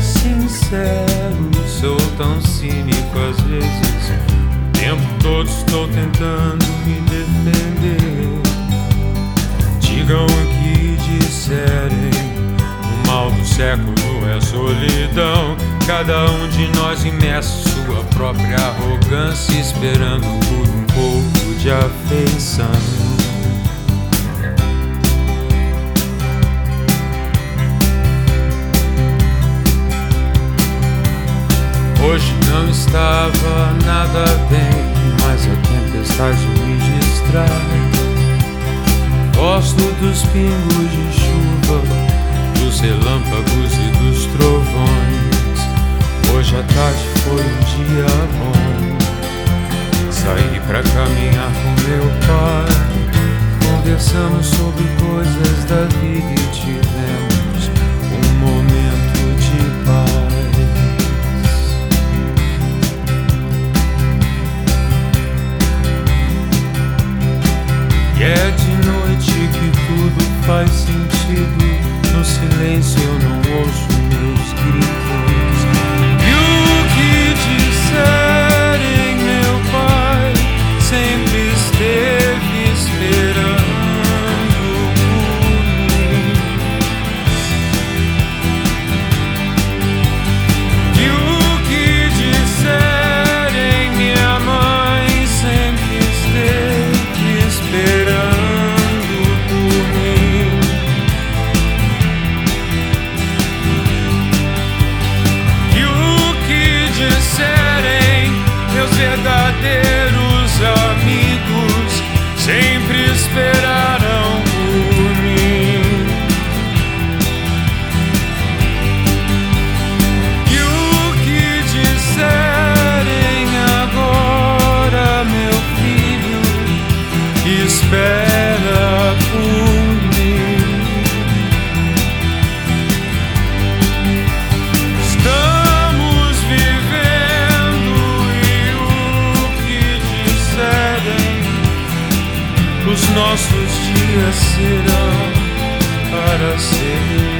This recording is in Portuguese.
sincero, sou tão cínico às vezes. O tempo todo estou tentando me defender. Digam o que disserem. O mal do século é solidão. Cada um de nós imerso sua própria arrogância, esperando por um pouco de afeição. Estava nada bem, mas a tempestade me distrai. Gosto dos pingos de chuva, dos relâmpagos e dos trovões. Hoje à tarde foi um dia bom. Saí pra caminhar com meu pai. Conversamos sobre coisas espera por mim. Estamos vivendo e o que disserem, os nossos dias serão para sempre.